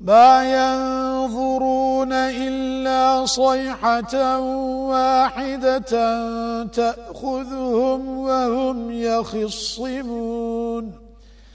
ما ينظرون إلا صيحة واحدة تأخذهم وهم يخصمون.